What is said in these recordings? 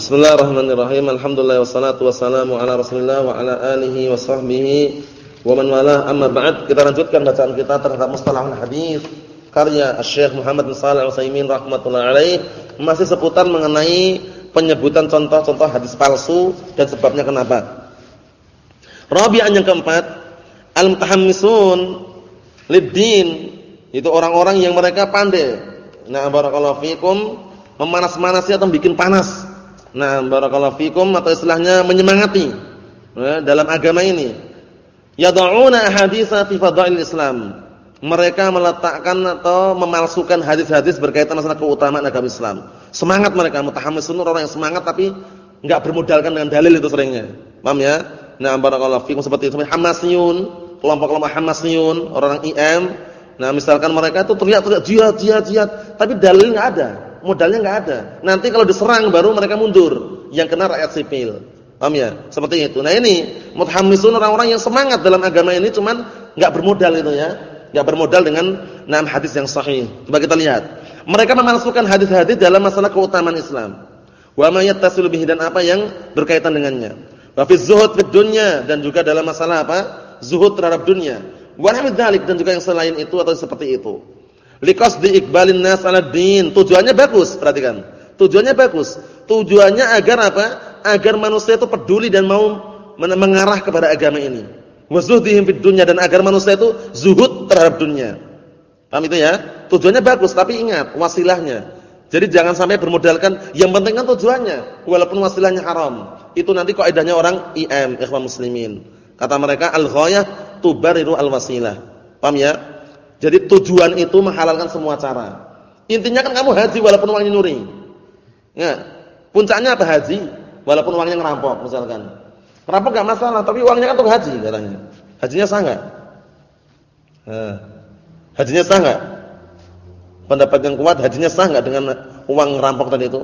Bismillahirrahmanirrahim. Alhamdulillah wassalatu wassalamu ala Rasulillah wa ala alihi wa sahbihi wa man wala. Amma ba'd, kita lanjutkan bacaan kita terhadap mustalahul hadis karya Syekh Muhammad bin Shalih Al-Utsaimin rahimatullah alaih masih seputar mengenai penyebutan contoh-contoh hadis palsu dan sebabnya kenapa. Rabi'an yang keempat, al-mutahammisun lid-din, itu orang-orang yang mereka pandai. Nah, barakallahu fikum, memanas-manasi atau bikin panas Nah, barakallahu fikum atau istilahnya menyemangati ya, dalam agama ini. Yad'una ahaditsa fi fadail Islam. Mereka meletakkan atau memalsukan hadis-hadis berkaitan masalah keutamaan agama Islam. Semangat mereka mutahammisun orang yang semangat tapi enggak bermodalkan dengan dalil itu seringnya. Paham ya? Nah, barakallahu fikum seperti itu. Hamasiyun, kelompok-kelompok Hamasiyun, orang IM. Nah, misalkan mereka itu teriak-teriak jihad, jihad, jihad, tapi dalil enggak ada modalnya nggak ada. Nanti kalau diserang baru mereka mundur. Yang kena rakyat sipil. Paham ya? Seperti itu. Nah ini mutahammisun orang-orang yang semangat dalam agama ini cuman nggak bermodal itu ya. nggak bermodal dengan enam hadis yang sahih. Coba kita lihat. Mereka memasukkan hadis-hadis dalam masalah keutamaan Islam. Wa ma yattasilu bihi dan apa yang berkaitan dengannya. Wa zuhud fid dunya dan juga dalam masalah apa? Zuhud terhadap dunia. Wa dzalik dan juga yang selain itu atau seperti itu di iqbalin nas 'ala din. Tujuannya bagus, perhatikan. Tujuannya bagus. Tujuannya agar apa? Agar manusia itu peduli dan mau mengarah kepada agama ini. Wazuhdihim fid dunya dan agar manusia itu zuhud terhadap dunia. Paham itu ya? Tujuannya bagus, tapi ingat wasilahnya. Jadi jangan sampai bermodalkan yang penting kan tujuannya, walaupun wasilahnya haram. Itu nanti kaidahnya orang IM, ikhwan muslimin. Kata mereka al-ghayah tubariru al-wasilah. Paham ya? Jadi tujuan itu menghalalkan semua cara. Intinya kan kamu haji walaupun uangnya nyuri. Ya. Puncaknya apa haji? Walaupun uangnya ngerampok misalkan. Ngerampok enggak masalah, tapi uangnya kan untuk haji katanya. Hajinya sah enggak? Nah. Hajinya sah enggak? Pendapat yang kuat hajinya sah enggak dengan uang ngerampok tadi itu?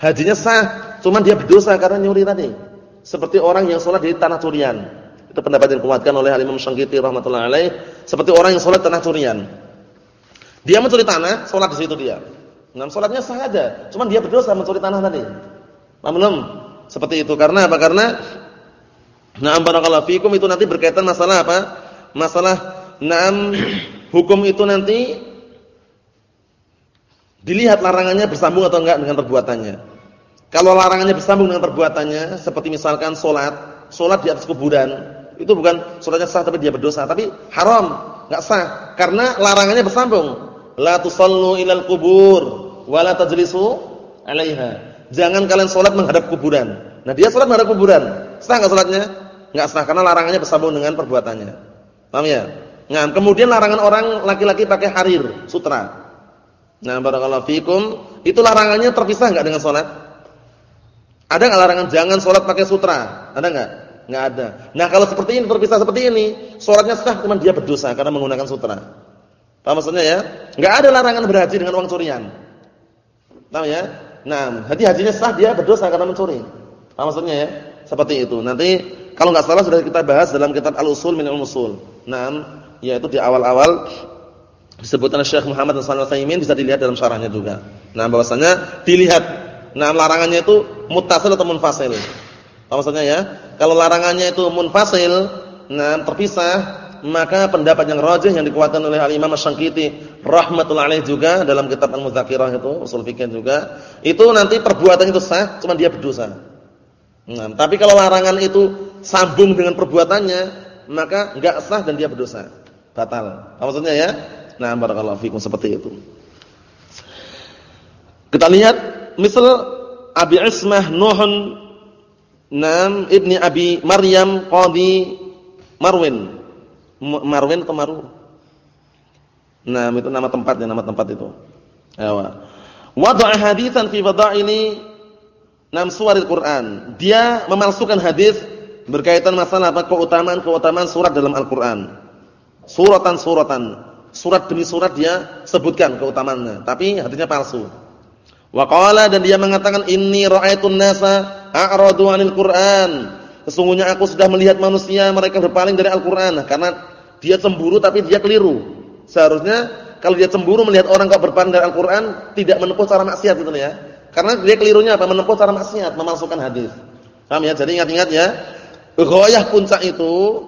Hajinya sah, cuman dia berdosa karena nyuri tadi. Seperti orang yang sholat di tanah curian. Itu pendapat yang dikuatkan oleh Imam Syangkiti rahmatullah alaih, seperti orang yang salat tanah curian. Dia mencuri tanah, salat di situ dia. Nah, salatnya sah aja, cuman dia berdosa mencuri tanah tadi. Belum? Seperti itu karena apa? Karena Na'am barakallahu fikum itu nanti berkaitan masalah apa? Masalah na'am hukum itu nanti dilihat larangannya bersambung atau enggak dengan perbuatannya. Kalau larangannya bersambung dengan perbuatannya seperti misalkan salat, salat di atas kuburan, itu bukan sholatnya sah tapi dia berdosa, tapi haram, enggak sah karena larangannya bersambung. La tusallu ilal kubur wa la tajlisu 'alaiha. Jangan kalian sholat menghadap kuburan. Nah, dia sholat menghadap kuburan. Sah enggak sholatnya? Enggak sah karena larangannya bersambung dengan perbuatannya. Paham ya? Nah, kemudian larangan orang laki-laki pakai harir, sutra. Nah, barakallahu fikum, itu larangannya terpisah enggak dengan sholat? Ada enggak larangan jangan sholat pakai sutra? Ada enggak? Enggak ada. Nah, kalau seperti ini terpisah seperti ini, sholatnya sah cuma dia berdosa karena menggunakan sutra. Paham maksudnya ya? Enggak ada larangan berhaji dengan uang curian. Paham ya? Nah, hati hajinya sah dia berdosa karena mencuri. Paham maksudnya ya? Seperti itu. Nanti kalau enggak salah sudah kita bahas dalam kitab Al-Usul min Al-Usul. Nah, yaitu di awal-awal disebutkan Syekh Muhammad bin Shalih Al-Utsaimin bisa dilihat dalam syarahnya juga. Nah, bahwasanya dilihat nah larangannya itu muttasil atau munfasil. Maksudnya ya? Kalau larangannya itu munfasil, nah terpisah, maka pendapat yang rajih yang dikuatkan oleh Al-Imam rahimatullah alaih juga dalam kitab Al-Mudzakirah itu, usul fikih juga, itu nanti perbuatan itu sah, cuma dia berdosa. Nah, tapi kalau larangan itu sambung dengan perbuatannya, maka enggak sah dan dia berdosa. Batal. Apa maksudnya ya? Nah, barakallahu fikum seperti itu. Kita lihat misal Abi Ismah Nuhun Nam Ibni Abi Maryam Qadi Marwin. Marwin atau Maru? Nah, itu nama tempatnya, nama tempat itu. Ayo. Wada'a haditsan fi fadaili nam suwaril Quran. Dia memalsukan hadis berkaitan masalah apa keutamaan-keutamaan surat dalam Al-Qur'an. Suratan-suratan. Surat demi surat dia sebutkan keutamaannya, tapi hadisnya palsu. Wa qala dan dia mengatakan inni ra'aitun nasa a'radu 'anil Qur'an. Sesungguhnya aku sudah melihat manusia mereka berpaling dari Al-Qur'an karena dia cemburu tapi dia keliru. Seharusnya kalau dia cemburu melihat orang kok berpaling dari Al-Qur'an tidak menempuh cara maksiat gitu ya. Karena dia kelirunya apa? Menempuh cara maksiat, memasukkan hadis. Paham ya? Jadi ingat-ingat ya. Ghayah puncak itu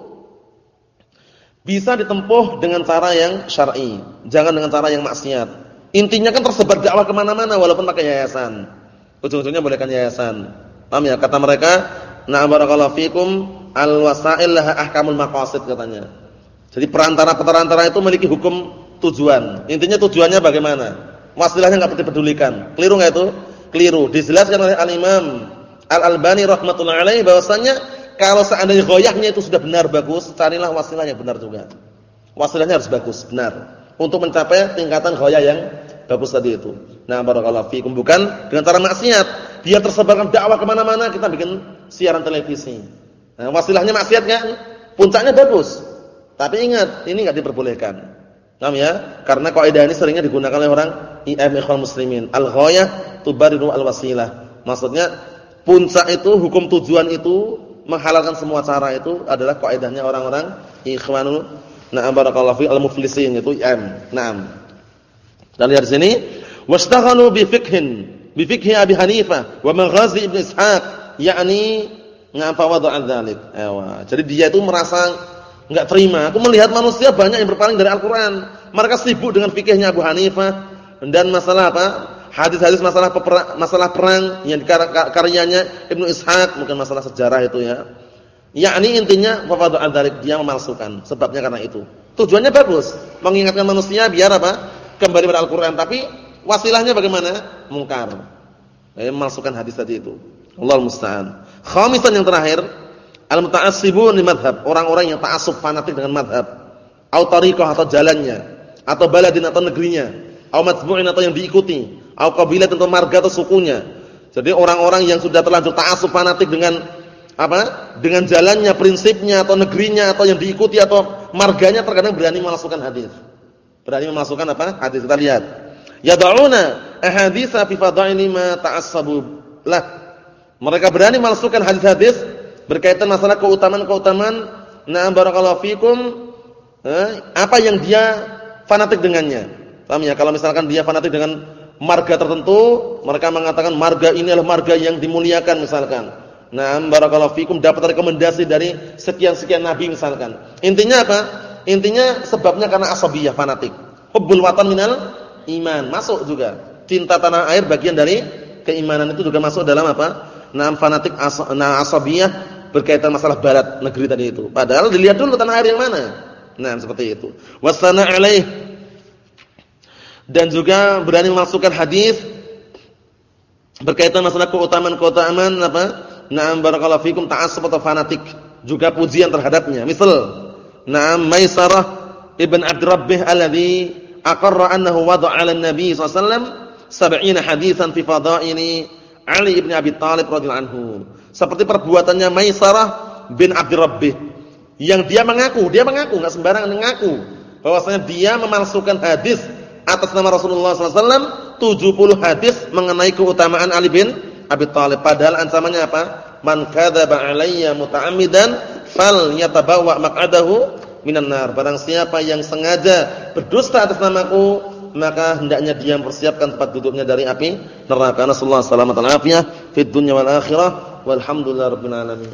bisa ditempuh dengan cara yang syar'i, jangan dengan cara yang maksiat. Intinya kan tersebar dakwah ke mana-mana walaupun pakai yayasan. Ujung-ujungnya bolehkan yayasan. Paham ya? Kata mereka, "Na barakallahu fikum al-wasail laha ahkamul maqasid" katanya. Jadi perantara-perantara itu memiliki hukum tujuan. Intinya tujuannya bagaimana? Wasilahnya enggak dipedulikan. Keliru enggak itu? Keliru. Dijelaskan oleh Al-Imam Al-Albani rahimatullah alaihi bahwasanya kalau seandainya goyahnya itu sudah benar bagus, carilah wasilah yang benar juga. Wasilahnya harus bagus, benar. Untuk mencapai tingkatan goyah yang bagus tadi itu. Nah, barakallahu fiikum bukan dengan cara maksiat. Dia tersebarkan dakwah ke mana mana kita bikin siaran televisi. Nah, wasilahnya maksiat kan? Puncaknya bagus. Tapi ingat, ini enggak diperbolehkan. Paham ya? Karena kaidah ini seringnya digunakan oleh orang IM ikhwan muslimin. Al-ghayah tubariru al-wasilah. Maksudnya puncak itu hukum tujuan itu menghalalkan semua cara itu adalah kaidahnya orang-orang ikhwanul na'am barakallahu fi al-muflisin itu IM. Naam. Dan lihat sini wastaghalu bi fiqhin bi fiqhi Abi Hanifah wa maghazi Ibnu Ishaq yakni ngapa wada'an dzalik. Jadi dia itu merasa enggak terima. Aku melihat manusia banyak yang berpaling dari Al-Qur'an. Mereka sibuk dengan fikihnya Abu Hanifah dan masalah apa? hadis-hadis masalah peperang, masalah perang yang karyanya Ibnu Ishaq, mungkin masalah sejarah itu ya. Yakni intinya wafadu dzalik dia memalsukan. Sebabnya karena itu. Tujuannya bagus, mengingatkan manusia biar apa? Kembali pada Al-Qur'an, tapi wasilahnya bagaimana? Mungkar. Ya, memalsukan hadis tadi itu. Allah musta'an. Khamisan yang terakhir, al-muta'assibun li madhab, orang-orang yang ta'assub fanatik dengan madhab. Atau tariqah atau jalannya, atau baladin atau negerinya, atau matbu'in atau yang diikuti au kabilah atau marga atau sukunya. Jadi orang-orang yang sudah terlanjur ta'assub fanatik dengan apa? Dengan jalannya, prinsipnya atau negerinya atau yang diikuti atau marganya terkadang berani memasukkan hadis. Berani memasukkan apa? Hadis. Kita lihat. Yad'una ahaditsa fi fadaili ma ta'assabu lah. Mereka berani memasukkan hadis-hadis berkaitan masalah keutamaan-keutamaan na'am barakallahu fikum eh, apa yang dia fanatik dengannya. Paham ya? Kalau misalkan dia fanatik dengan marga tertentu, mereka mengatakan marga ini adalah marga yang dimuliakan misalkan. Nah, barakallahu fikum dapat rekomendasi dari sekian-sekian nabi misalkan. Intinya apa? Intinya sebabnya karena asabiyah fanatik. Hubbul watan minal iman, masuk juga. Cinta tanah air bagian dari keimanan itu juga masuk dalam apa? Nah, fanatik as nah, asabiyah berkaitan masalah barat negeri tadi itu. Padahal dilihat dulu tanah air yang mana. Nah, seperti itu. Wasana alaih dan juga berani memasukkan hadis berkaitan masalah keutamaan-keutamaan apa? Na'am barakallahu fikum ta'assub atau fanatik, juga pujian terhadapnya. Misal, na'am Maisarah ibn Abd Rabbih alladhi aqarra annahu wada'a 'ala an-nabi sallallahu alaihi wasallam 70 hadisan fi fadaili Ali ibn Abi Thalib radhiyallahu anhu. Seperti perbuatannya Maisarah bin Abd Rabbih yang dia mengaku, dia mengaku enggak sembarangan mengaku bahwasanya dia memalsukan hadis atas nama Rasulullah SAW 70 hadis mengenai keutamaan Ali bin Abi Thalib. Padahal ancamannya apa? Man kadzaba alayya muta'ammidan falyatabawa maq'adahu minan nar. Barang siapa yang sengaja berdusta atas namaku, maka hendaknya dia mempersiapkan tempat duduknya dari api neraka. Nasallahu alaihi wasallam fid dunya wal akhirah. Walhamdulillahirabbil alamin.